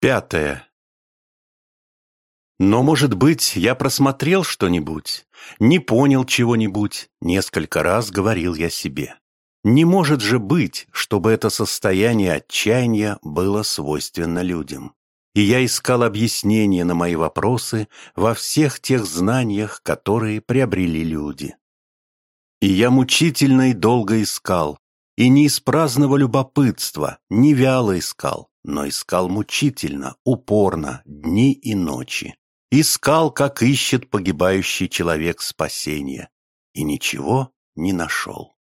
Пятое. Но, может быть, я просмотрел что-нибудь, не понял чего-нибудь, несколько раз говорил я себе. Не может же быть, чтобы это состояние отчаяния было свойственно людям. И я искал объяснения на мои вопросы во всех тех знаниях, которые приобрели люди. И я мучительно и долго искал, и не из праздного любопытства, не вяло искал, но искал мучительно, упорно, дни и ночи. Искал, как ищет погибающий человек спасения, и ничего не нашел.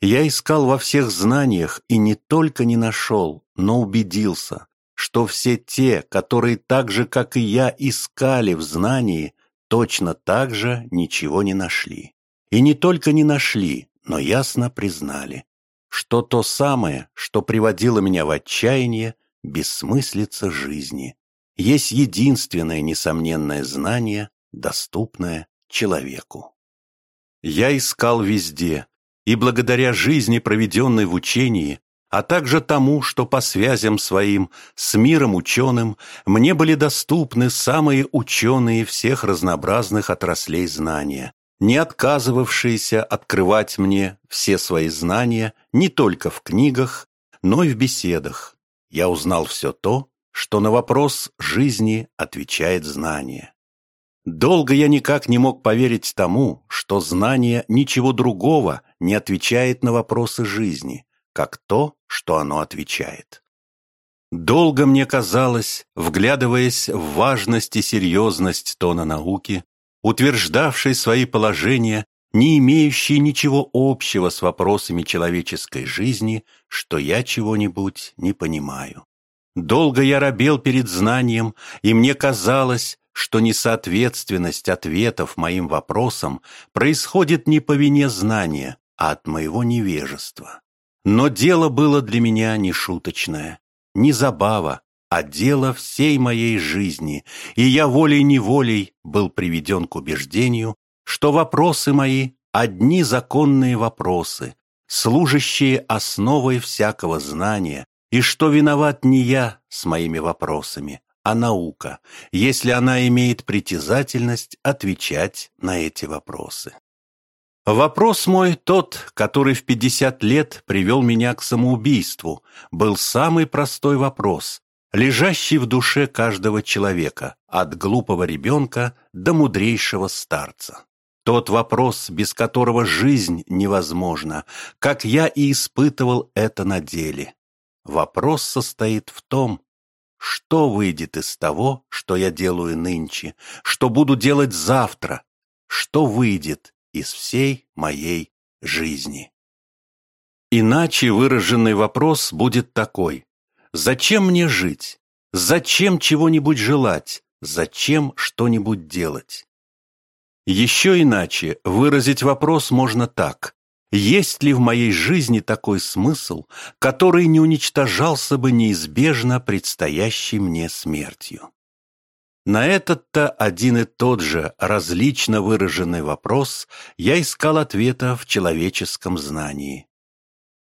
Я искал во всех знаниях и не только не нашел, но убедился, что все те, которые так же, как и я, искали в знании, точно так же ничего не нашли. И не только не нашли, но ясно признали, что то самое, что приводило меня в отчаяние, бессмыслица жизни, есть единственное несомненное знание, доступное человеку. Я искал везде, и благодаря жизни, проведенной в учении, а также тому, что по связям своим с миром ученым мне были доступны самые ученые всех разнообразных отраслей знания, не отказывавшиеся открывать мне все свои знания не только в книгах, но и в беседах. Я узнал все то, что на вопрос жизни отвечает знание. Долго я никак не мог поверить тому, что знание ничего другого не отвечает на вопросы жизни, как то, что оно отвечает. Долго мне казалось, вглядываясь в важность и серьезность тона науки, утверждавшей свои положения, не имеющие ничего общего с вопросами человеческой жизни, что я чего-нибудь не понимаю. Долго я робел перед знанием, и мне казалось, что несоответственность ответов моим вопросам происходит не по вине знания, а от моего невежества. Но дело было для меня не шуточное, не забава, а дело всей моей жизни, и я волей-неволей был приведен к убеждению, что вопросы мои – одни законные вопросы, служащие основой всякого знания, и что виноват не я с моими вопросами, а наука, если она имеет притязательность отвечать на эти вопросы. Вопрос мой, тот, который в 50 лет привел меня к самоубийству, был самый простой вопрос, лежащий в душе каждого человека, от глупого ребенка до мудрейшего старца. Тот вопрос, без которого жизнь невозможна, как я и испытывал это на деле. Вопрос состоит в том, что выйдет из того, что я делаю нынче, что буду делать завтра, что выйдет из всей моей жизни. Иначе выраженный вопрос будет такой. Зачем мне жить? Зачем чего-нибудь желать? Зачем что-нибудь делать? Еще иначе выразить вопрос можно так. Есть ли в моей жизни такой смысл, который не уничтожался бы неизбежно предстоящей мне смертью? На этот-то один и тот же различно выраженный вопрос я искал ответа в человеческом знании.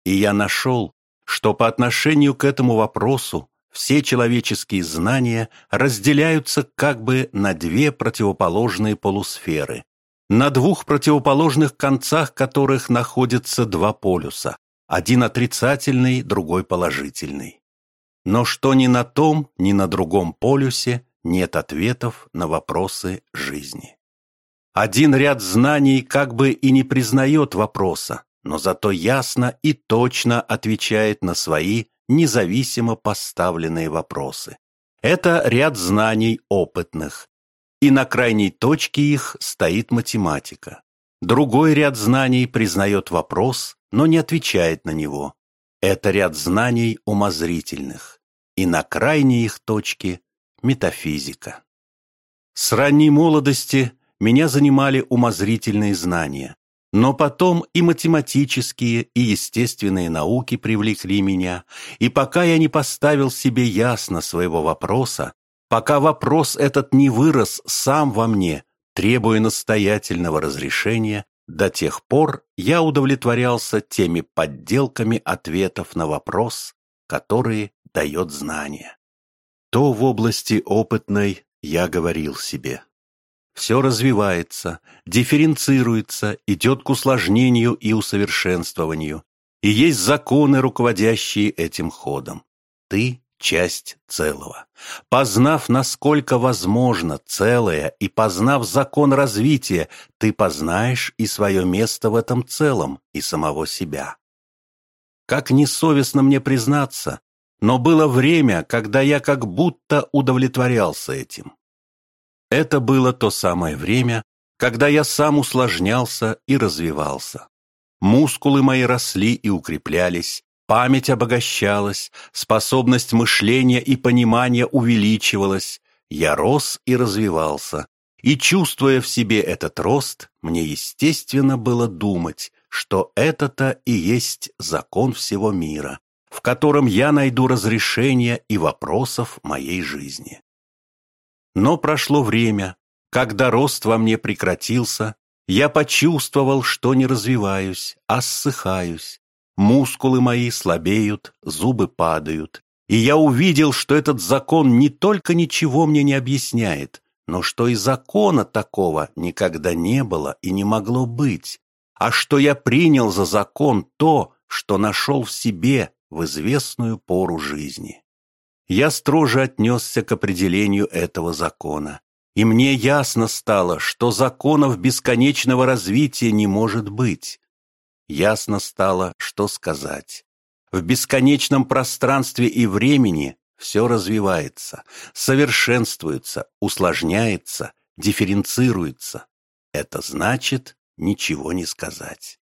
И я нашел, что по отношению к этому вопросу все человеческие знания разделяются как бы на две противоположные полусферы, на двух противоположных концах которых находятся два полюса, один отрицательный, другой положительный. Но что ни на том, ни на другом полюсе нет ответов на вопросы жизни. Один ряд знаний как бы и не признает вопроса, но зато ясно и точно отвечает на свои независимо поставленные вопросы. Это ряд знаний опытных, и на крайней точке их стоит математика. Другой ряд знаний признает вопрос, но не отвечает на него. Это ряд знаний умозрительных, и на крайней их точке – метафизика. С ранней молодости меня занимали умозрительные знания, но потом и математические, и естественные науки привлекли меня, и пока я не поставил себе ясно своего вопроса, пока вопрос этот не вырос сам во мне, требуя настоятельного разрешения, до тех пор я удовлетворялся теми подделками ответов на вопрос, которые дает знание. то в области опытной я говорил себе. Все развивается, дифференцируется, идет к усложнению и усовершенствованию, и есть законы, руководящие этим ходом. Ты – часть целого. Познав, насколько возможно целое, и познав закон развития, ты познаешь и свое место в этом целом, и самого себя. Как несовестно мне признаться, но было время, когда я как будто удовлетворялся этим. Это было то самое время, когда я сам усложнялся и развивался. Мускулы мои росли и укреплялись, память обогащалась, способность мышления и понимания увеличивалась, я рос и развивался. И чувствуя в себе этот рост, мне естественно было думать, что это-то и есть закон всего мира, в котором я найду разрешение и вопросов моей жизни. Но прошло время, когда рост во мне прекратился, я почувствовал, что не развиваюсь, а ссыхаюсь. Мускулы мои слабеют, зубы падают. И я увидел, что этот закон не только ничего мне не объясняет, но что и закона такого никогда не было и не могло быть, а что я принял за закон то, что нашел в себе в известную пору жизни. Я строже отнесся к определению этого закона и мне ясно стало, что законов бесконечного развития не может быть. Ясно стало, что сказать. В бесконечном пространстве и времени все развивается, совершенствуется, усложняется, дифференцируется. Это значит ничего не сказать.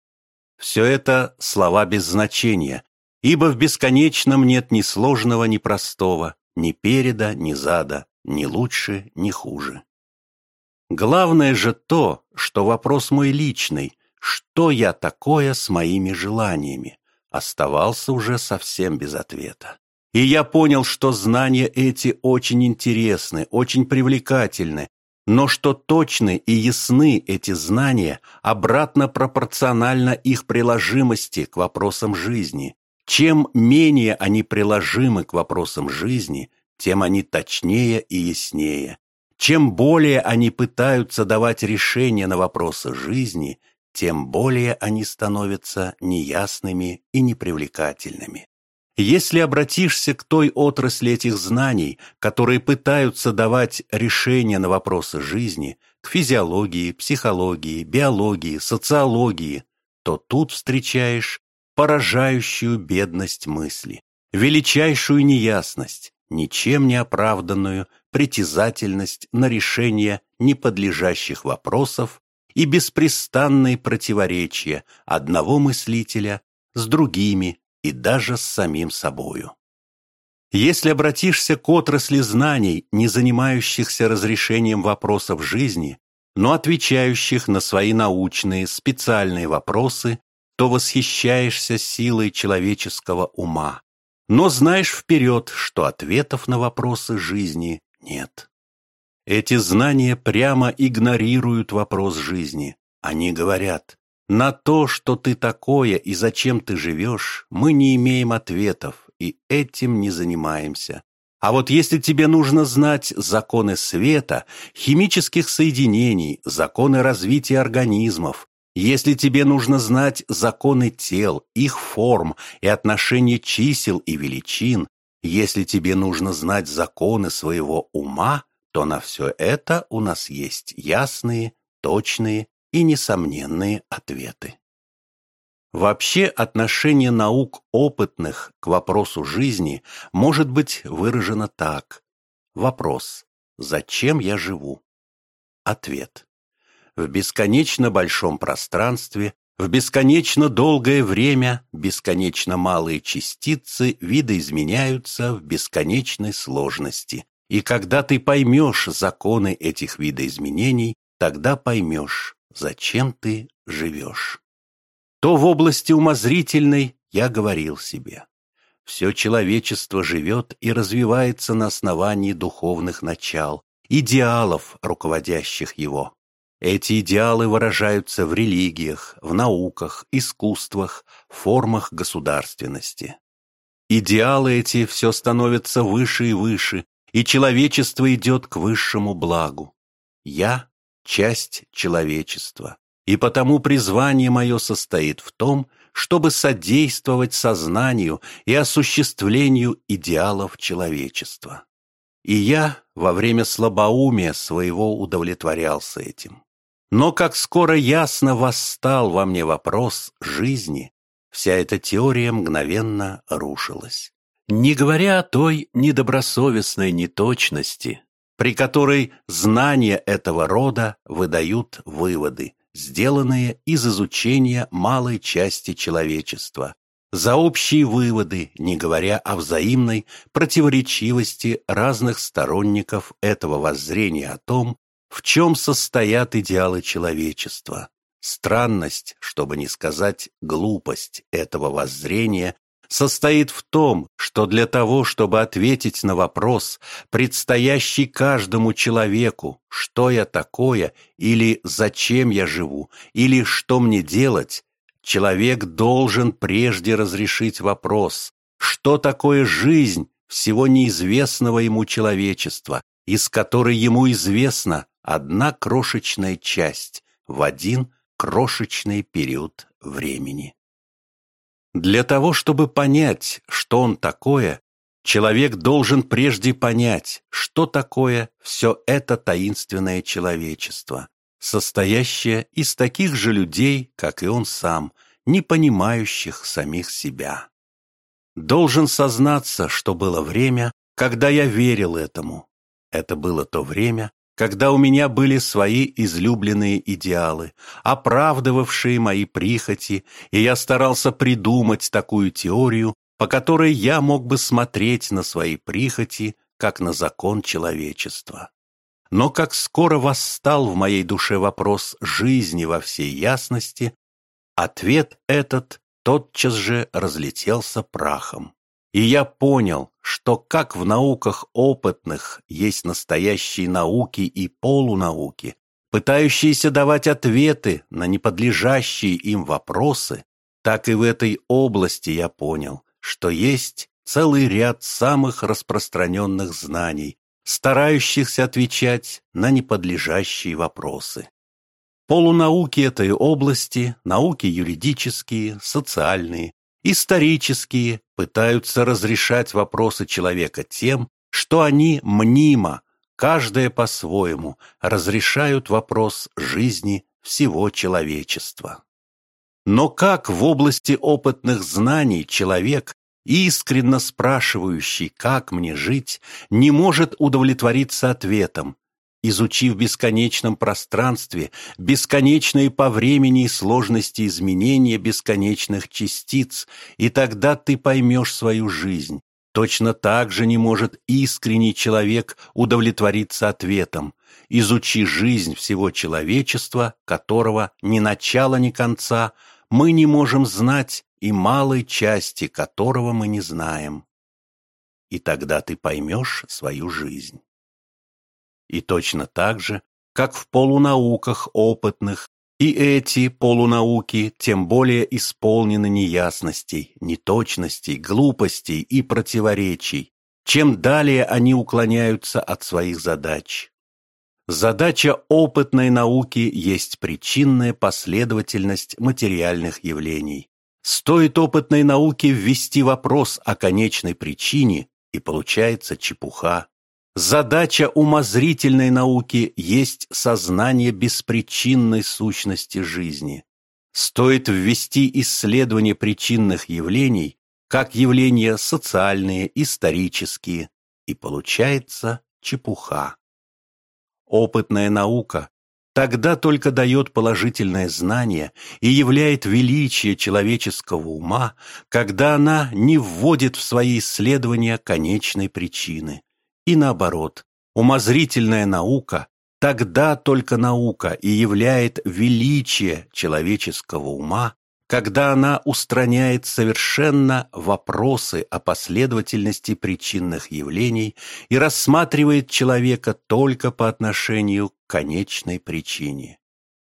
Все это слова без значения, ибо в бесконечном нет ни сложного, ни простого, ни переда, ни зада, ни лучше, ни хуже. Главное же то, что вопрос мой личный, что я такое с моими желаниями, оставался уже совсем без ответа. И я понял, что знания эти очень интересны, очень привлекательны, но что точны и ясны эти знания обратно пропорционально их приложимости к вопросам жизни. Чем менее они приложимы к вопросам жизни, тем они точнее и яснее, чем более они пытаются давать решения на вопросы жизни, тем более они становятся неясными и непривлекательными. Если обратишься к той отрасли этих знаний, которые пытаются давать решения на вопросы жизни, к физиологии, психологии, биологии, социологии, то тут встречаешь поражающую бедность мысли, величайшую неясность, ничем не оправданную притязательность на решение неподлежащих вопросов и беспрестанные противоречия одного мыслителя с другими и даже с самим собою. Если обратишься к отрасли знаний, не занимающихся разрешением вопросов жизни, но отвечающих на свои научные, специальные вопросы, то восхищаешься силой человеческого ума, но знаешь вперед, что ответов на вопросы жизни нет. Эти знания прямо игнорируют вопрос жизни. Они говорят, на то, что ты такое и зачем ты живешь, мы не имеем ответов и этим не занимаемся. А вот если тебе нужно знать законы света, химических соединений, законы развития организмов, если тебе нужно знать законы тел, их форм и отношение чисел и величин, если тебе нужно знать законы своего ума, то на все это у нас есть ясные, точные и несомненные ответы. Вообще отношение наук опытных к вопросу жизни может быть выражено так. Вопрос «Зачем я живу?» Ответ в бесконечно большом пространстве, в бесконечно долгое время бесконечно малые частицы видоизменяются в бесконечной сложности. И когда ты поймешь законы этих видоизменений, тогда поймешь, зачем ты живешь. То в области умозрительной я говорил себе. Все человечество живет и развивается на основании духовных начал, идеалов, руководящих его. Эти идеалы выражаются в религиях, в науках, искусствах, формах государственности. Идеалы эти все становятся выше и выше, и человечество идет к высшему благу. Я — часть человечества, и потому призвание мое состоит в том, чтобы содействовать сознанию и осуществлению идеалов человечества. И я во время слабоумия своего удовлетворялся этим. Но как скоро ясно восстал во мне вопрос жизни, вся эта теория мгновенно рушилась. Не говоря о той недобросовестной неточности, при которой знания этого рода выдают выводы, сделанные из изучения малой части человечества, за общие выводы, не говоря о взаимной противоречивости разных сторонников этого воззрения о том, в чем состоят идеалы человечества? Странность, чтобы не сказать глупость этого воззрения, состоит в том, что для того, чтобы ответить на вопрос, предстоящий каждому человеку, что я такое, или зачем я живу, или что мне делать, человек должен прежде разрешить вопрос, что такое жизнь всего неизвестного ему человечества, из которой ему известно, одна крошечная часть в один крошечный период времени. Для того, чтобы понять, что он такое, человек должен прежде понять, что такое все это таинственное человечество, состоящее из таких же людей, как и он сам, не понимающих самих себя. Должен сознаться, что было время, когда я верил этому. Это было то время, когда у меня были свои излюбленные идеалы, оправдывавшие мои прихоти, и я старался придумать такую теорию, по которой я мог бы смотреть на свои прихоти, как на закон человечества. Но как скоро восстал в моей душе вопрос жизни во всей ясности, ответ этот тотчас же разлетелся прахом. И я понял, что как в науках опытных есть настоящие науки и полунауки, пытающиеся давать ответы на неподлежащие им вопросы, так и в этой области я понял, что есть целый ряд самых распространенных знаний, старающихся отвечать на неподлежащие вопросы. Полунауки этой области, науки юридические, социальные, исторические пытаются разрешать вопросы человека тем, что они мнимо, каждое по-своему, разрешают вопрос жизни всего человечества. Но как в области опытных знаний человек, искренно спрашивающий, как мне жить, не может удовлетвориться ответом, изучив бесконечном пространстве бесконечные по времени и сложности изменения бесконечных частиц, и тогда ты поймешь свою жизнь. Точно так же не может искренний человек удовлетвориться ответом «Изучи жизнь всего человечества, которого ни начала, ни конца мы не можем знать и малой части которого мы не знаем». И тогда ты поймешь свою жизнь. И точно так же, как в полунауках опытных, и эти полунауки тем более исполнены неясностей, неточностей, глупостей и противоречий, чем далее они уклоняются от своих задач. Задача опытной науки есть причинная последовательность материальных явлений. Стоит опытной науке ввести вопрос о конечной причине, и получается чепуха. Задача умозрительной науки есть сознание беспричинной сущности жизни. Стоит ввести исследование причинных явлений как явления социальные, исторические, и получается чепуха. Опытная наука тогда только дает положительное знание и являет величие человеческого ума, когда она не вводит в свои исследования конечной причины. И наоборот, умозрительная наука тогда только наука и являет величие человеческого ума, когда она устраняет совершенно вопросы о последовательности причинных явлений и рассматривает человека только по отношению к конечной причине.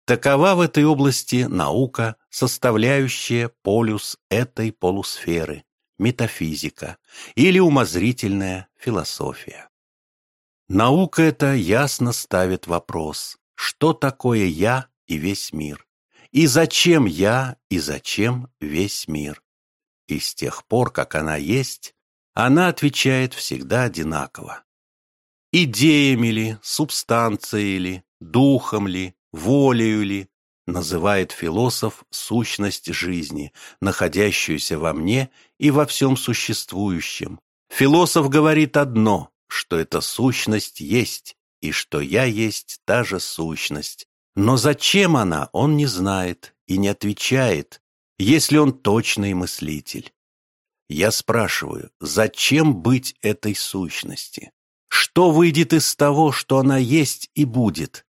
Такова в этой области наука, составляющая полюс этой полусферы, метафизика или умозрительная философия. Наука эта ясно ставит вопрос, что такое «я» и весь мир, и зачем «я» и зачем весь мир. И с тех пор, как она есть, она отвечает всегда одинаково. Идеями ли, субстанцией ли, духом ли, волею ли, называет философ сущность жизни, находящуюся во мне и во всем существующем. Философ говорит одно, что эта сущность есть, и что я есть та же сущность. Но зачем она, он не знает и не отвечает, если он точный мыслитель. Я спрашиваю, зачем быть этой сущности? Что выйдет из того, что она есть и будет?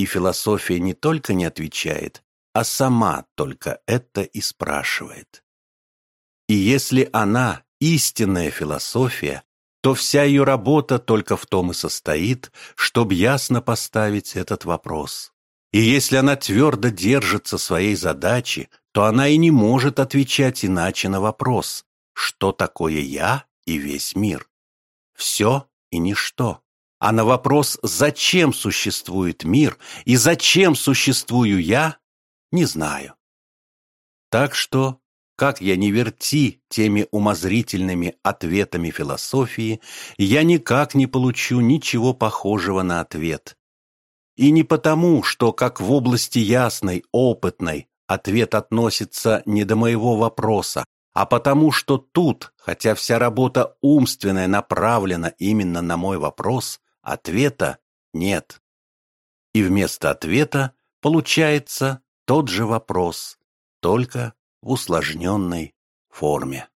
И философия не только не отвечает, а сама только это и спрашивает. И если она истинная философия, то вся ее работа только в том и состоит, чтобы ясно поставить этот вопрос. И если она твердо держится своей задачи, то она и не может отвечать иначе на вопрос, что такое я и весь мир. Все и ничто. А на вопрос, зачем существует мир и зачем существую я, не знаю. Так что, как я не верти теми умозрительными ответами философии, я никак не получу ничего похожего на ответ. И не потому, что, как в области ясной, опытной, ответ относится не до моего вопроса, а потому что тут, хотя вся работа умственная направлена именно на мой вопрос, ответа нет. И вместо ответа получается тот же вопрос, только в усложненной форме.